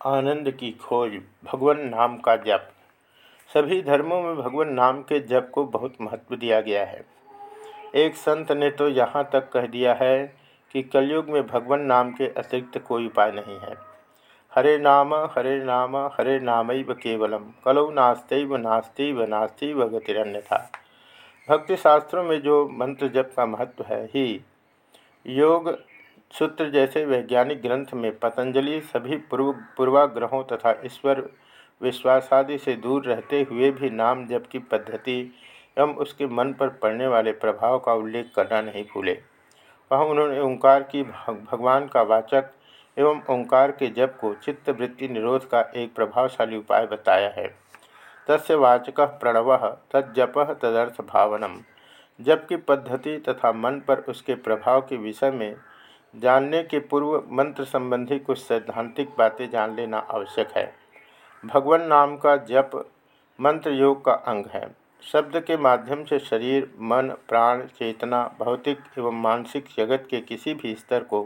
आनंद की खोज भगवान नाम का जप। सभी धर्मों में भगवान नाम के जप को बहुत महत्व दिया गया है। एक संत ने तो यहाँ तक कह दिया है कि कलयुग में भगवान नाम के अतिरिक्त कोई उपाय नहीं है। हरे नाम हरे नाम हरे नाम केवलम, कलौ नास्तव नास्तिव नास्तिव गतिरण्य था भक्ति शास्त्रों में जो मंत्र जप का महत्व है, ही योग सूत्र जैसे वैज्ञानिक ग्रंथ में पतंजलि सभी पूर्व, पूर्वाग्रहों तथा ईश्वर विश्वासादि से दूर रहते हुए भी नाम जप की पद्धति एवं उसके मन पर पड़ने वाले प्रभाव का उल्लेख करना नहीं भूले। वहाँ उन्होंने ओंकार की भगवान का वाचक एवं ओंकार के जप को चित्तवृत्ति निरोध का एक प्रभावशाली उपाय बताया है। तस्य वाचक प्रणव तज्जप तदर्थ भावनम जप की पद्धति तथा मन पर उसके प्रभाव के विषय में जानने के पूर्व मंत्र संबंधी कुछ सैद्धांतिक बातें जान लेना आवश्यक है। भगवान नाम का जप मंत्र योग का अंग है। शब्द के माध्यम से शरीर, मन, प्राण, चेतना, भौतिक एवं मानसिक जगत के किसी भी स्तर को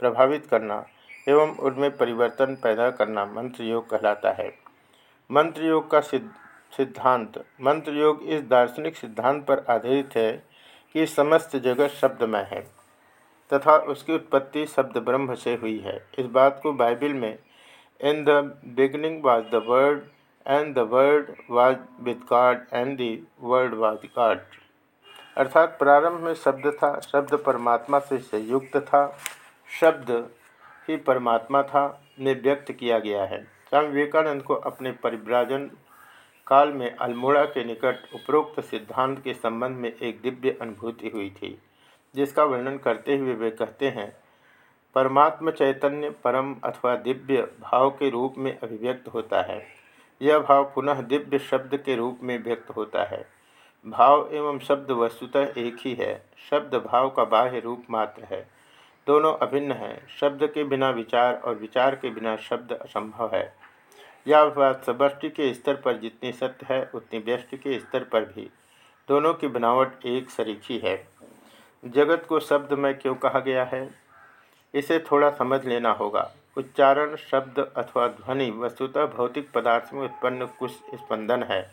प्रभावित करना एवं उनमें परिवर्तन पैदा करना मंत्र योग कहलाता है। मंत्र योग का सिद्धांत, मंत्र योग इस दार्शनिक सिद्धांत पर आधारित है कि समस्त जगत शब्दमय है। तथा उसकी उत्पत्ति शब्द ब्रह्म से हुई है। इस बात को बाइबल में, in the beginning was the word, and the word was with God, and the word was God. अर्थात प्रारंभ में शब्द था, शब्द परमात्मा से संयुक्त था, शब्द ही परमात्मा था ने व्यक्त किया गया है। स्वामी विवेकानंद को अपने परिव्राजन काल में अल्मोड़ा के निकट उपरोक्त सिद्धांत के संबंध में एक दिव्य अनुभूति हुई थी। जिसका वर्णन करते हुए वे कहते हैं, परमात्म चैतन्य परम अथवा दिव्य भाव के रूप में अभिव्यक्त होता है। यह भाव पुनः दिव्य शब्द के रूप में व्यक्त होता है। भाव एवं शब्द वस्तुतः एक ही है। शब्द भाव का बाह्य रूप मात्र है। दोनों अभिन्न हैं। शब्द के बिना विचार और विचार के बिना शब्द असंभव है। यह बात सबष्टि के स्तर पर जितनी सत्य है, उतनी व्यष्टि के स्तर पर भी। दोनों की बनावट एक सरीखी है। जगत को शब्द में क्यों कहा गया है? इसे थोड़ा समझ लेना होगा। उच्चारण, शब्द अथवा ध्वनि वस्तुतः भौतिक पदार्थ में उत्पन्न कुछ स्पंदन है,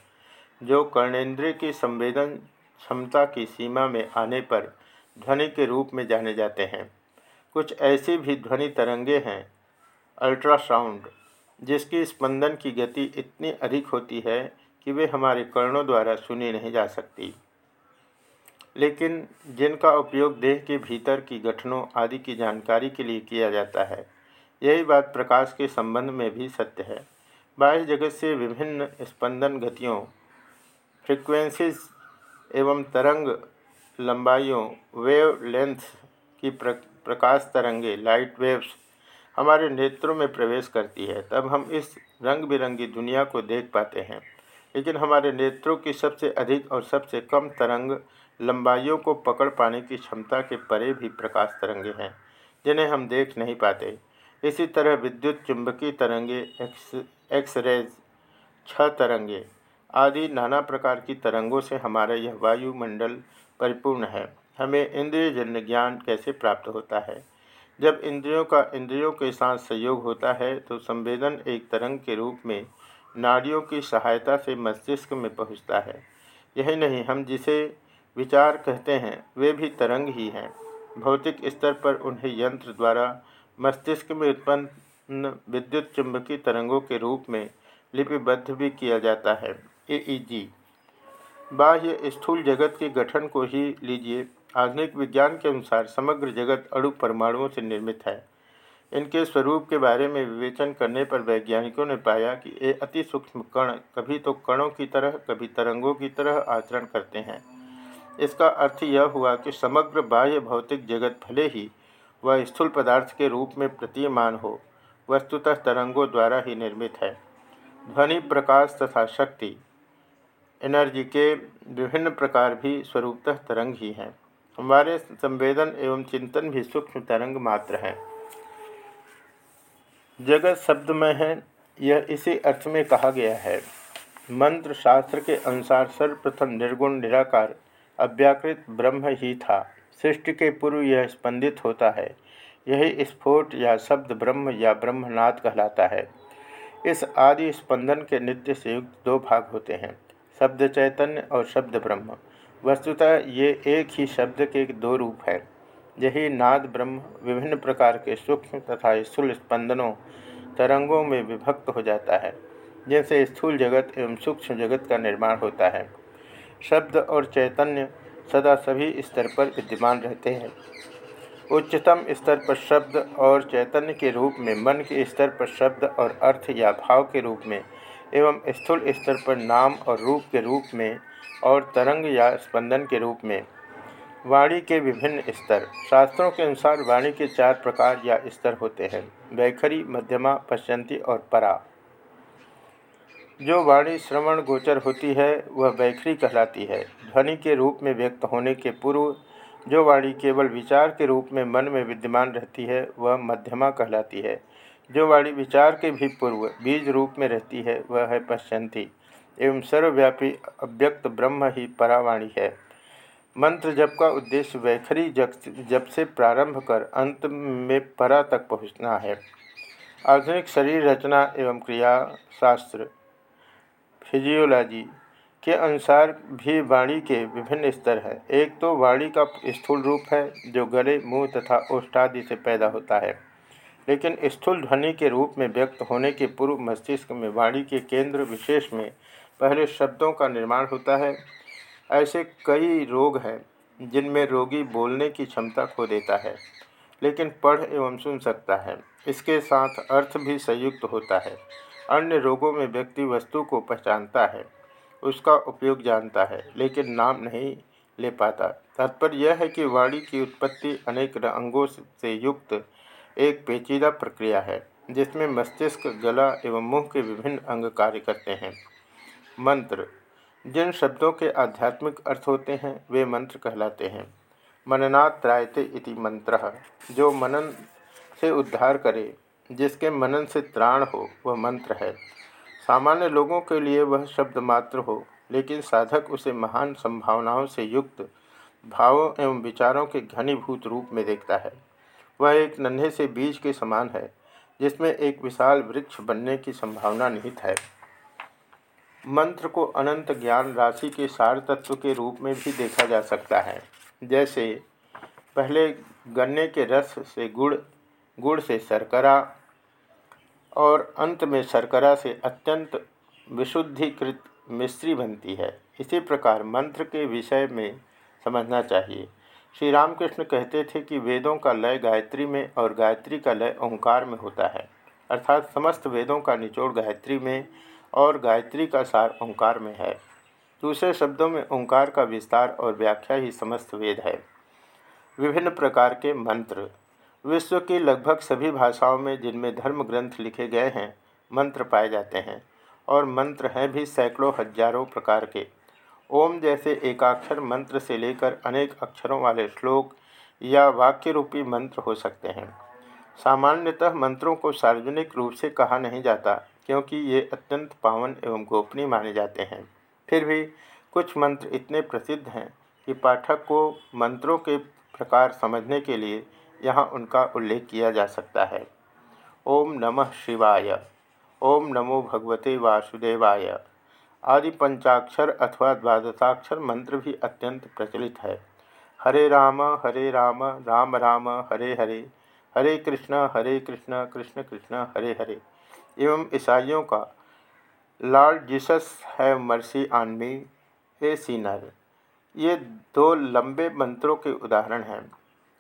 जो कर्णेंद्रिय की संवेदन क्षमता की सीमा में आने पर ध्वनि के रूप में जाने जाते हैं। कुछ ऐसी भी ध्वनि तरंगे हैं, अल्ट्रासाउंड, जिसकी स्पंदन की गति इतनी अधिक होती है कि वे हमारे कर्णों द्वारा सुनी नहीं जा सकती। लेकिन जिनका उपयोग देह के भीतर की गठनों आदि की जानकारी के लिए किया जाता है यही बात प्रकाश के संबंध में भी सत्य है। बाह्य जगत से विभिन्न स्पंदन गतियों फ्रिक्वेंसीज एवं तरंग लंबाइयों वेव लेंथ की प्र, प्रकाश तरंगे लाइट वेव्स हमारे नेत्रों में प्रवेश करती है। तब हम इस रंग बिरंगी दुनिया को देख पाते हैं। लेकिन हमारे नेत्रों की सबसे अधिक और सबसे कम तरंग लंबाइयों को पकड़ पाने की क्षमता के परे भी प्रकाश तरंगे हैं, जिन्हें हम देख नहीं पाते। इसी तरह विद्युत चुंबकीय तरंगे, एक्स एक्स रेज छ तरंगे आदि नाना प्रकार की तरंगों से हमारा यह वायुमंडल परिपूर्ण है। हमें इंद्रिय जन्य ज्ञान कैसे प्राप्त होता है? जब इंद्रियों का इंद्रियों के साथ सहयोग होता है तो संवेदन एक तरंग के रूप में नाड़ियों की सहायता से मस्तिष्क में पहुँचता है। यही नहीं, हम जिसे विचार कहते हैं, वे भी तरंग ही हैं। भौतिक स्तर पर उन्हें यंत्र द्वारा मस्तिष्क में उत्पन्न विद्युत चुंबकीय तरंगों के रूप में लिपिबद्ध भी किया जाता है। ए बाह्य स्थूल जगत के गठन को ही लीजिए। आधुनिक विज्ञान के अनुसार समग्र जगत अणु परमाणुओं से निर्मित है। इनके स्वरूप के बारे में विवेचन करने पर वैज्ञानिकों ने पाया कि ये अति सूक्ष्म कण कभी तो कणों की तरह, कभी तरंगों की तरह आचरण करते हैं। इसका अर्थ यह हुआ कि समग्र बाह्य भौतिक जगत भले ही वह स्थूल पदार्थ के रूप में प्रतीयमान हो, वस्तुतः तरंगों द्वारा ही निर्मित है। ध्वनि, प्रकाश तथा शक्ति, एनर्जी के विभिन्न प्रकार भी स्वरूपतः तरंग ही हैं। हमारे संवेदन एवं चिंतन भी सूक्ष्म तरंग मात्र हैं। जगत शब्द में है, यह इसी अर्थ में कहा गया है। मंत्र शास्त्र के अनुसार सर्वप्रथम निर्गुण निराकार अव्याकृत ब्रह्म ही था। सृष्टि के पूर्व यह स्पंदित होता है। यही स्फोट या शब्द ब्रह्म या ब्रह्मनाथ कहलाता है। इस आदि स्पंदन के नित्य से युक्त दो भाग होते हैं, शब्द चैतन्य और शब्द ब्रह्म। वस्तुतः ये एक ही शब्द के दो रूप है। यही नाद ब्रह्म विभिन्न प्रकार के सूक्ष्म तथा स्थूल स्पंदनों, तरंगों में विभक्त हो जाता है, जिनसे स्थूल जगत एवं सूक्ष्म जगत का निर्माण होता है। शब्द और चैतन्य सदा सभी स्तर पर विद्यमान रहते हैं। उच्चतम स्तर पर शब्द और चैतन्य के रूप में, मन के स्तर पर शब्द और अर्थ या भाव के रूप में, एवं स्थूल स्तर पर नाम और रूप के रूप में और तरंग या स्पंदन के रूप में। वाणी के विभिन्न स्तर, शास्त्रों के अनुसार वाणी के चार प्रकार या स्तर होते हैं। वैखरी, मध्यमा पश्चंती और परा। जो वाणी श्रवण गोचर होती है, वह वैखरी कहलाती है। ध्वनि के रूप में व्यक्त होने के पूर्व, जो वाणी केवल विचार के रूप में मन में विद्यमान रहती है, वह मध्यमा कहलाती है। जो वाणी विचार के भी पूर्व बीज रूप में रहती है, वह है पश्चंती एवं सर्वव्यापी अव्यक्त ब्रह्म ही परावाणी है। मंत्र जप का उद्देश्य वैखरी जप से प्रारंभ कर अंत में परा तक पहुँचना है। आधुनिक शरीर रचना एवं क्रिया शास्त्र फिजियोलॉजी के अनुसार भी वाणी के विभिन्न स्तर हैं। एक तो वाणी का स्थूल रूप है, जो गले, मुँह तथा ओष्ठादि से पैदा होता है। लेकिन स्थूल ध्वनि के रूप में व्यक्त होने के पूर्व मस्तिष्क में वाणी के केंद्र विशेष में पहले शब्दों का निर्माण होता है। ऐसे कई रोग हैं, जिनमें रोगी बोलने की क्षमता खो देता है, लेकिन पढ़ एवं सुन सकता है। इसके साथ अर्थ भी संयुक्त होता है। अन्य रोगों में व्यक्ति वस्तु को पहचानता है, उसका उपयोग जानता है, लेकिन नाम नहीं ले पाता। तात्पर्य यह है कि वाणी की उत्पत्ति अनेक अंगों से युक्त एक पेचीदा प्रक्रिया है, जिसमें मस्तिष्क, गला एवं मुँह के विभिन्न अंग कार्य करते हैं। मंत्र। जिन शब्दों के आध्यात्मिक अर्थ होते हैं, वे मंत्र कहलाते हैं। मननात् त्रायते इति मंत्र। जो मनन से उद्धार करे जिसके मनन से त्राण हो, वह मंत्र है। सामान्य लोगों के लिए वह शब्द मात्र हो, लेकिन साधक उसे महान संभावनाओं से युक्त भावों एवं विचारों के घनीभूत रूप में देखता है। वह एक नन्हे से बीज के समान है, जिसमें एक विशाल वृक्ष बनने की संभावना निहित है। मंत्र को अनंत ज्ञान राशि के सार तत्व के रूप में भी देखा जा सकता है। जैसे, पहले गन्ने के रस से गुड़ गुड़ से शर्करा और अंत में शर्करा से अत्यंत विशुद्धिकृत मिश्री बनती है। इसी प्रकार मंत्र के विषय में समझना चाहिए। श्री रामकृष्ण कहते थे कि वेदों का लय गायत्री में और गायत्री का लय ओंकार में होता है। अर्थात समस्त वेदों का निचोड़ गायत्री में और गायत्री का सार ओंकार में है। दूसरे शब्दों में ओंकार का विस्तार और व्याख्या ही समस्त वेद है। विभिन्न प्रकार के मंत्र विश्व की लगभग सभी भाषाओं में जिनमें धर्म ग्रंथ लिखे गए हैं, मंत्र पाए जाते हैं, और मंत्र हैं भी सैकड़ों हज़ारों प्रकार के। ओम जैसे एकाक्षर मंत्र से लेकर अनेक अक्षरों वाले श्लोक या वाक्य रूपी मंत्र हो सकते हैं। सामान्यतः मंत्रों को सार्वजनिक रूप से कहा नहीं जाता, क्योंकि ये अत्यंत पावन एवं गोपनीय माने जाते हैं। फिर भी कुछ मंत्र इतने प्रसिद्ध हैं कि पाठक को मंत्रों के प्रकार समझने के लिए यहाँ उनका उल्लेख किया जा सकता है। ओम नमः शिवाय, ओम नमो भगवते वासुदेवाय। आदि पंचाक्षर अथवा द्वादशाक्षर मंत्र भी अत्यंत प्रचलित है। हरे राम हरे राम राम राम, हरे हरे हरे कृष्ण हरे कृष्ण कृष्ण कृष्ण, हरे हरे। एवं ईसाइयों का लॉर्ड जीसस है mercy on me a sinner ये दो लंबे मंत्रों के उदाहरण हैं।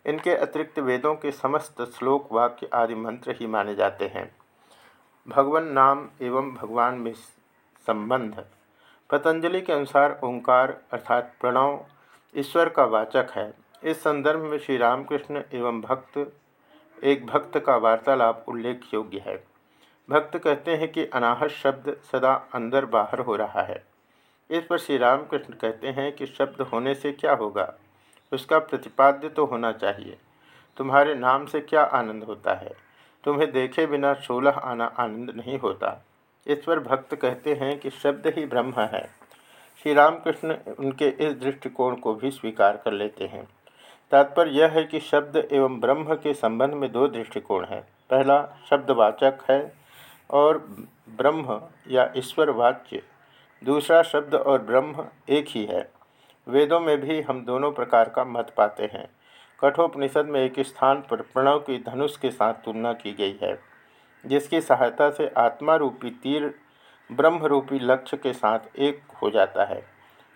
इनके अतिरिक्त वेदों के समस्त श्लोक वाक्य आदि मंत्र ही माने जाते हैं। भगवान नाम एवं भगवान में संबंध। पतंजलि के अनुसार ओंकार अर्थात प्रणव ईश्वर का वाचक है। इस संदर्भ में श्री रामकृष्ण एवं भक्त, एक भक्त का वार्तालाप उल्लेख योग्य है। भक्त कहते हैं कि अनाहत शब्द सदा अंदर बाहर हो रहा है। इस पर श्री रामकृष्ण कहते हैं कि शब्द होने से क्या होगा? उसका प्रतिपाद्य तो होना चाहिए। तुम्हारे नाम से क्या आनंद होता है? तुम्हें देखे बिना सोलह आना आनंद नहीं होता। पर भक्त कहते हैं कि शब्द ही ब्रह्म है। श्री रामकृष्ण उनके इस दृष्टिकोण को भी स्वीकार कर लेते हैं। तात्पर्य यह है कि शब्द एवं ब्रह्म के संबंध में दो दृष्टिकोण हैं। पहला, शब्दवाचक है और ब्रह्म या ईश्वर वाच्य दूसरा, शब्द और ब्रह्म एक ही है। वेदों में भी हम दोनों प्रकार का मत पाते हैं। कठोपनिषद में एक स्थान पर प्रणव की धनुष के साथ तुलना की गई है, जिसकी सहायता से आत्मा रूपी तीर ब्रह्म रूपी लक्ष्य के साथ एक हो जाता है।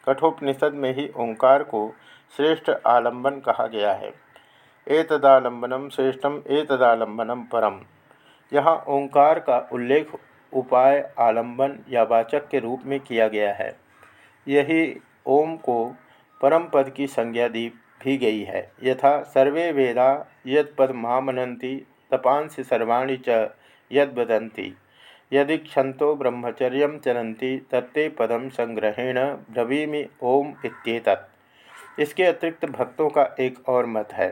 कठोपनिषद में ही ओंकार को श्रेष्ठ आलंबन कहा गया है। एतदालंबनम श्रेष्ठम एतदालंबनम परम। यहाँ ओंकार का उल्लेख उपाय आलंबन या वाचक के रूप में किया गया है। यही ओम को परम पद की संज्ञा दी भी गई है। यथा सर्वे वेदा यद पद महामनंती तपांस सर्वाणी च यद यदि क्षंतो ब्रह्मचर्य चरंती तत्ते पदम संग्रहेण ब्रवीमि ओम इत्येतत्। इसके अतिरिक्त भक्तों का एक और मत है।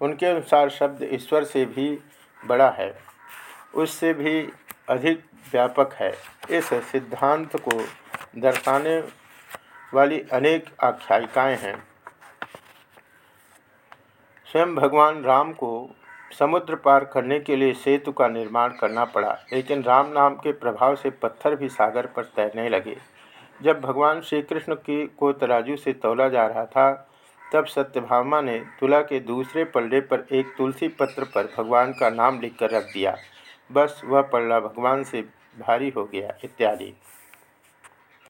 उनके अनुसार शब्द ईश्वर से भी बड़ा है। उससे भी अधिक व्यापक है। इस सिद्धांत को दर्शाने वाली अनेक आख्यायिकाएँ हैं। स्वयं भगवान राम को समुद्र पार करने के लिए सेतु का निर्माण करना पड़ा, लेकिन राम नाम के प्रभाव से पत्थर भी सागर पर तैरने लगे। जब भगवान श्री कृष्ण की को तराजू से तोला जा रहा था, तब सत्यभामा ने तुला के दूसरे पल्ले पर एक तुलसी पत्र पर भगवान का नाम लिखकर रख दिया। बस वह पल्ला भगवान से भारी हो गया, इत्यादि।